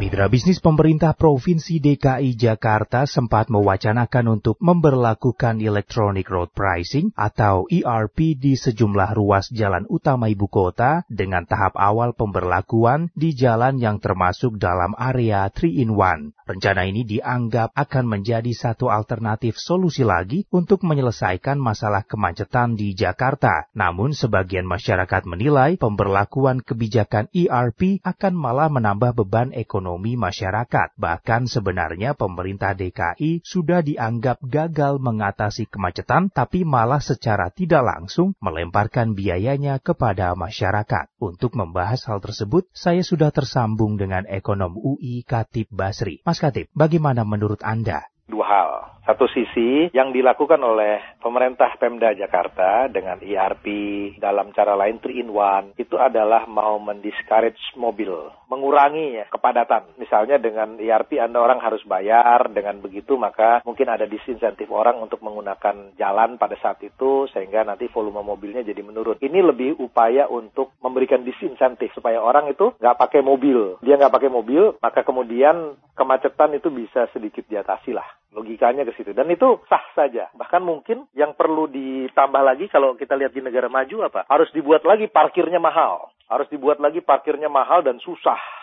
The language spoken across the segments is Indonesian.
Mitra bisnis pemerintah Provinsi DKI Jakarta sempat mewacanakan untuk memberlakukan Electronic Road Pricing atau ERP di sejumlah ruas jalan utama ibu kota dengan tahap awal pemberlakuan di jalan yang termasuk dalam area 3-in-1. Rencana ini dianggap akan menjadi satu alternatif solusi lagi untuk menyelesaikan masalah kemacetan di Jakarta. Namun sebagian masyarakat menilai pemberlakuan kebijakan ERP akan malah menambah beban ekonomi masyarakat. Bahkan sebenarnya pemerintah DKI sudah dianggap gagal mengatasi kemacetan, tapi malah secara tidak langsung melemparkan biayanya kepada masyarakat. Untuk membahas hal tersebut, saya sudah tersambung dengan ekonom UI Katib Basri. Mas Katib, bagaimana menurut Anda? Dua hal. Satu sisi yang dilakukan oleh pemerintah Pemda Jakarta dengan ERP dalam cara lain 3 in 1 itu adalah mau mendiscourage mobil, mengurangi ya, kepadatan. Misalnya dengan ERP Anda orang harus bayar, dengan begitu maka mungkin ada disinsentif orang untuk menggunakan jalan pada saat itu sehingga nanti volume mobilnya jadi menurun. Ini lebih upaya untuk memberikan disinsentif supaya orang itu nggak pakai mobil. Dia nggak pakai mobil, maka kemudian kemacetan itu bisa sedikit diatasi lah. Logikanya ke situ. Dan itu sah saja. Bahkan mungkin yang perlu ditambah lagi kalau kita lihat di negara maju apa? Harus dibuat lagi parkirnya mahal. Harus dibuat lagi parkirnya mahal dan susah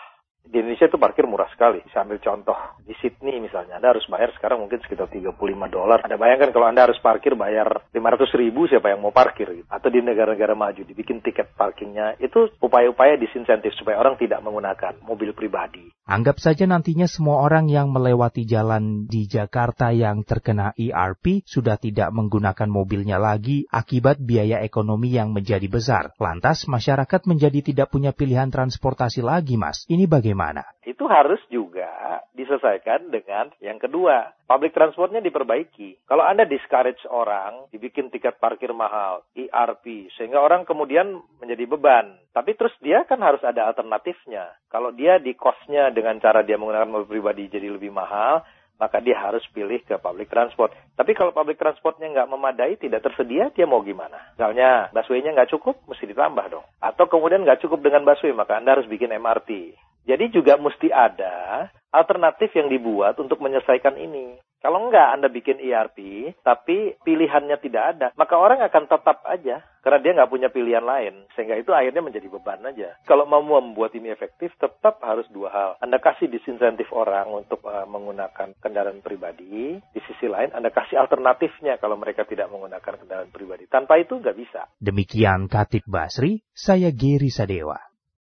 di Indonesia itu parkir murah sekali. Bisa ambil contoh di Sydney misalnya, Anda harus bayar sekarang mungkin sekitar 35 dolar. Anda bayangkan kalau Anda harus parkir bayar 500 ribu siapa yang mau parkir gitu. Atau di negara-negara maju dibikin tiket parkirnya itu upaya-upaya disinsentif supaya orang tidak menggunakan mobil pribadi. Anggap saja nantinya semua orang yang melewati jalan di Jakarta yang terkena ERP sudah tidak menggunakan mobilnya lagi akibat biaya ekonomi yang menjadi besar. Lantas masyarakat menjadi tidak punya pilihan transportasi lagi, Mas. Ini bagaimana? Bagaimana? Itu harus juga diselesaikan dengan yang kedua, public transportnya diperbaiki. Kalau Anda discourage orang, dibikin tiket parkir mahal, ERP, sehingga orang kemudian menjadi beban. Tapi terus dia kan harus ada alternatifnya. Kalau dia di cost-nya dengan cara dia menggunakan mobil pribadi jadi lebih mahal, maka dia harus pilih ke public transport. Tapi kalau public transportnya nggak memadai, tidak tersedia, dia mau gimana? Misalnya busway-nya nggak cukup, mesti ditambah dong. Atau kemudian nggak cukup dengan busway, maka Anda harus bikin MRT. Jadi juga mesti ada alternatif yang dibuat untuk menyelesaikan ini. Kalau enggak Anda bikin ERP, tapi pilihannya tidak ada, maka orang akan tetap aja karena dia nggak punya pilihan lain. Sehingga itu akhirnya menjadi beban aja. Kalau mau membuat ini efektif, tetap harus dua hal. Anda kasih disinsentif orang untuk uh, menggunakan kendaraan pribadi. Di sisi lain, Anda kasih alternatifnya kalau mereka tidak menggunakan kendaraan pribadi. Tanpa itu nggak bisa. Demikian Katib Basri, saya Geri Sadewa.